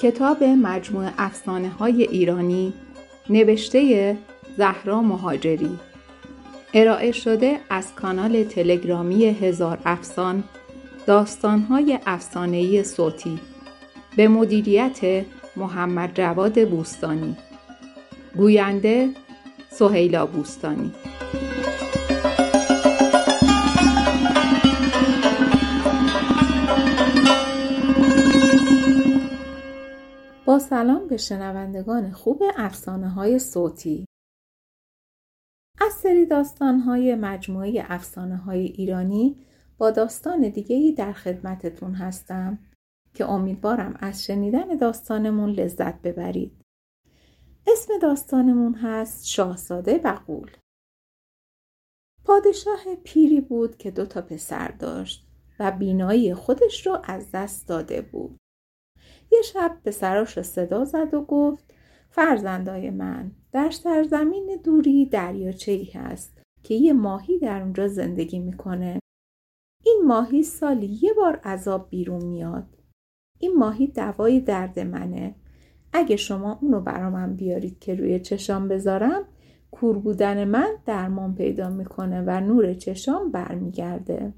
کتاب مجموع افسانه های ایرانی نوشته زهرا مهاجری. ارائه شده از کانال تلگرامی هزار افسان داستانهای افسانهای صوتی. به مدیریت محمد جواد بوستانی. گوینده سهیلا بوستانی. سلام به شنوندگان خوب افسانه های صوتی. از سری داستان های مجموعه افسانه های ایرانی با داستان دیگه در خدمتتون هستم که امیدوارم از شنیدن داستانمون لذت ببرید. اسم داستانمون هست شاهزاده و قول پادشاه پیری بود که دو تا پسر داشت و بینایی خودش رو از دست داده بود. یه شب پسراش رو صدا زد و گفت فرزندای من در سرزمین دوری دریاچه ای هست که یه ماهی در اونجا زندگی می‌کنه. این ماهی سالی یه بار عذاب بیرون میاد. این ماهی دوای درد منه. اگه شما اونو برا من بیارید که روی چشام بذارم کور بودن من درمان پیدا می‌کنه و نور چشام برمیگرده.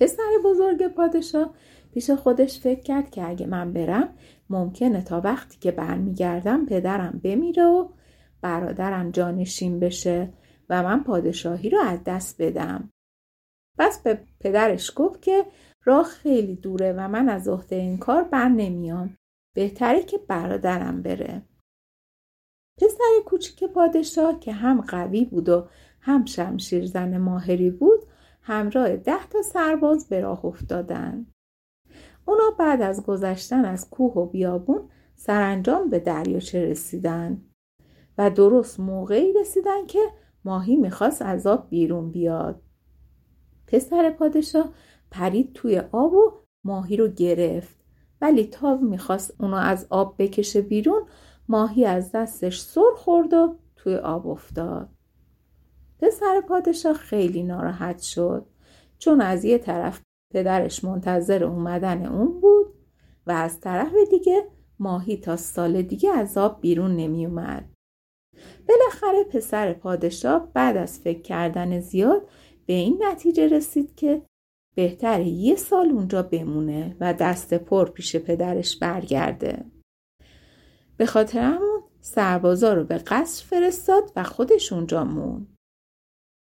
پسر بزرگ پادشاه پیش خودش فکر کرد که اگه من برم ممکنه تا وقتی که برمیگردم پدرم بمیره و برادرم جانشین بشه و من پادشاهی رو از دست بدم. پس به پدرش گفت که راه خیلی دوره و من از عهده این کار بر نمیام. بهتره که برادرم بره. پسر کوچیک پادشاه که هم قوی بود و هم شمشیر زن ماهری بود همراه ده تا سرباز به راه افتادند. اونا بعد از گذشتن از کوه و بیابون سرانجام به دریاچه رسیدن و درست موقعی رسیدن که ماهی می‌خواست از آب بیرون بیاد. پسر پادشاه پرید توی آب و ماهی رو گرفت ولی تا می‌خواست اونو از آب بکشه بیرون ماهی از دستش سر خورد و توی آب افتاد. پسر پادشاه خیلی ناراحت شد چون از یه طرف پدرش منتظر اومدن اون بود و از طرف دیگه ماهی تا سال دیگه از آب بیرون نمی اومد. بالاخره پسر پادشاه بعد از فکر کردن زیاد به این نتیجه رسید که بهتر یه سال اونجا بمونه و دست پر پیش پدرش برگرده. به خاطر همون سربازا رو به قصر فرستاد و خودش اونجا مون.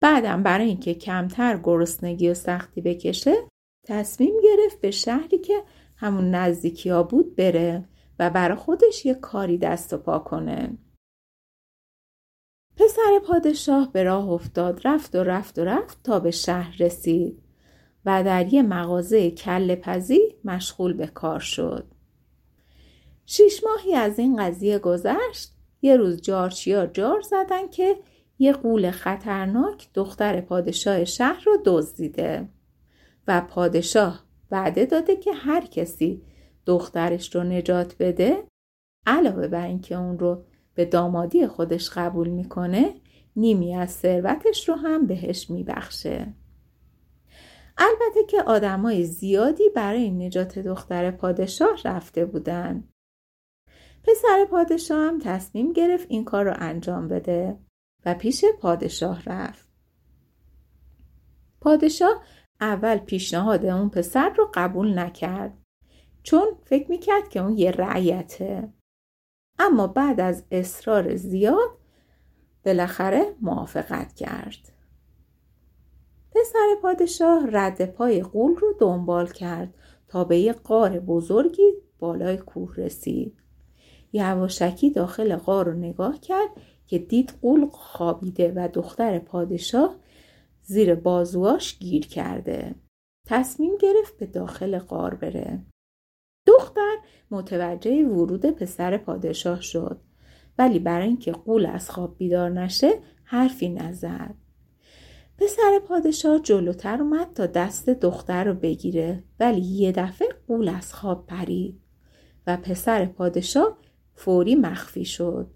بعدم برای اینکه کمتر گرسنگی و سختی بکشه تصمیم گرفت به شهری که همون نزدیکی ها بود بره و برای خودش یه کاری دست و پا کنه. پسر پادشاه به راه افتاد رفت و رفت و رفت تا به شهر رسید و در یه مغازه کل پزی مشغول به کار شد. شیش ماهی از این قضیه گذشت یه روز جارچیا جار زدن که یه قول خطرناک دختر پادشاه شهر رو دزدیده. و پادشاه وعده داده که هر کسی دخترش رو نجات بده علاوه بر اینکه اون رو به دامادی خودش قبول می‌کنه نیمی از ثروتش رو هم بهش میبخشه. البته که آدمای زیادی برای نجات دختر پادشاه رفته بودن. پسر پادشاه هم تصمیم گرفت این کار رو انجام بده و پیش پادشاه رفت. پادشاه اول پیشنهاد اون پسر رو قبول نکرد. چون فکر می‌کرد که اون یه رعیته. اما بعد از اصرار زیاد بالاخره موافقت کرد. پسر پادشاه رد پای قول رو دنبال کرد تا به یه قار بزرگی بالای کوه رسید. یواشکی داخل قار رو نگاه کرد که دید قول خوابیده و دختر پادشاه زیر بازواش گیر کرده. تصمیم گرفت به داخل قار بره. دختر متوجه ورود پسر پادشاه شد ولی برای اینکه قول از خواب بیدار نشه حرفی نزد. پسر پادشاه جلوتر اومد تا دست دختر رو بگیره ولی یه دفعه قول از خواب پرید و پسر پادشاه فوری مخفی شد.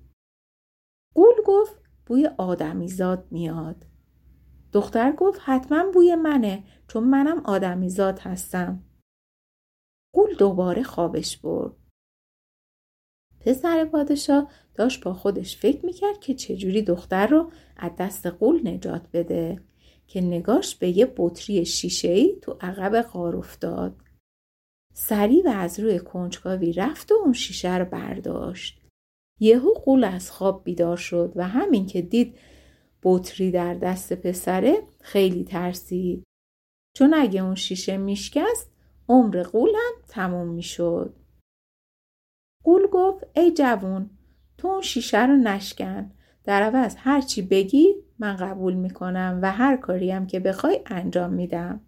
قول گفت بوی آدمیزاد میاد. دختر گفت حتما بوی منه چون منم آدمیزاد هستم. قول دوباره خوابش برد پسر پادشاه داشت با خودش فکر می‌کرد که چجوری دختر رو از دست قول نجات بده که نگاش به یه بطری شیشه‌ای تو عقب غار افتاد. سریع و از روی کنجکاوی رفت و اون شیشه رو برداشت. یهو قول از خواب بیدار شد و همین که دید بطری در دست پسره خیلی ترسید. چون اگه اون شیشه میشکست عمر قولم تموم می‌شد. قول گفت ای جوون تو اون شیشه رو نشکن در عوض هر چی بگی من قبول می‌کنم و هر کاریم که بخوای انجام میدم.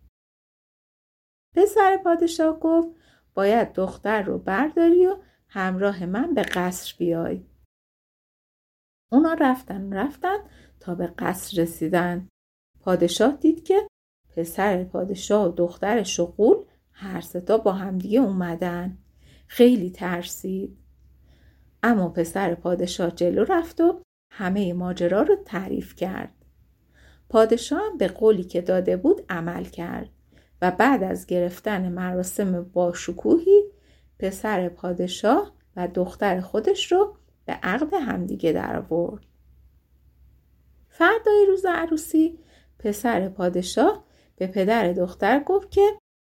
پسر پادشاه گفت باید دختر رو برداری و همراه من به قصر بیای. اونا رفتن رفتن به قصر رسیدن. پادشاه دید که پسر پادشاه و دخترش و قول هر ستا با همدیگه اومدن. خیلی ترسید. اما پسر پادشاه جلو رفت و همه ماجرا رو تعریف کرد. پادشاه به قولی که داده بود عمل کرد و بعد از گرفتن مراسم باشکوهی پسر پادشاه و دختر خودش رو به عقد همدیگه در آورد. فردای روز عروسی پسر پادشاه به پدر دختر گفت که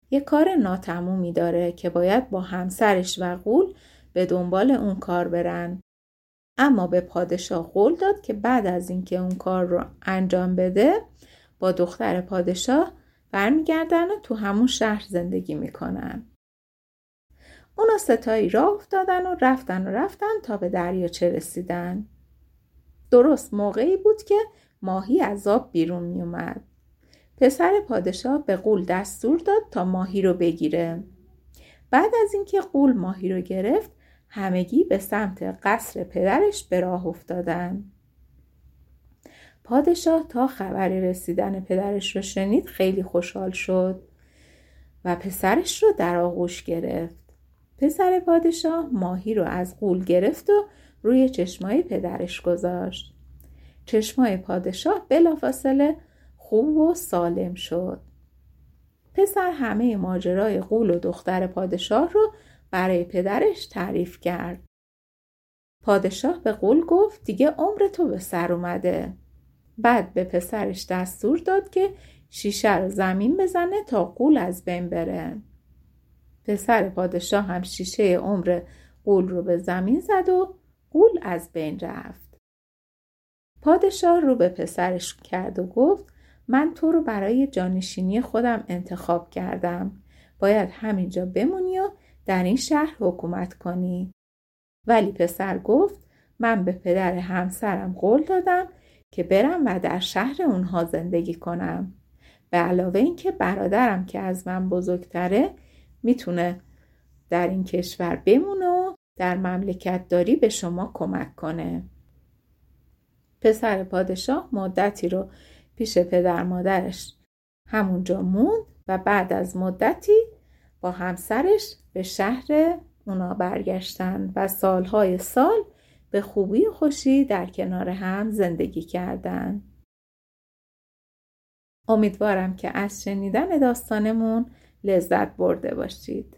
یه کار ناتمومی داره که باید با همسرش و قول به دنبال اون کار برن. اما به پادشاه قول داد که بعد از اینکه اون کار رو انجام بده با دختر پادشاه برمیگردن و تو همون شهر زندگی می‌کنن. اونا ستایی راه افتادن و رفتن و رفتن تا به دریاچه رسیدن. درست موقعی بود که ماهی از آب بیرون می اومد. پسر پادشاه به قول دستور داد تا ماهی رو بگیره. بعد از اینکه قول ماهی رو گرفت همگی به سمت قصر پدرش به راه افتادن. پادشاه تا خبر رسیدن پدرش رو شنید خیلی خوشحال شد و پسرش رو در آغوش گرفت. پسر پادشاه ماهی رو از قول گرفت و روی چشمای پدرش گذاشت. چشمای پادشاه بلافاصله خوب و سالم شد. پسر همه ماجرای قول و دختر پادشاه رو برای پدرش تعریف کرد. پادشاه به قول گفت دیگه عمر تو به سر اومده. بعد به پسرش دستور داد که شیشه رو زمین بزنه تا قول از بین بره. پسر پادشاه هم شیشه عمر قول رو به زمین زد و قول از بین رفت. پادشاه رو به پسرش کرد و گفت من تو رو برای جانشینی خودم انتخاب کردم. باید همینجا بمونی و در این شهر حکومت کنی. ولی پسر گفت من به پدر همسرم قول دادم که برم و در شهر اونها زندگی کنم. به علاوه اینکه برادرم که از من بزرگتره می‌تونه در این کشور بمونه در مملکت داری به شما کمک کنه. پسر پادشاه مدتی رو پیش پدر مادرش همونجا موند و بعد از مدتی با همسرش به شهر اونا برگشتن و سالهای سال به خوبی و خوشی در کنار هم زندگی کردن. امیدوارم که از شنیدن داستانمون لذت برده باشید.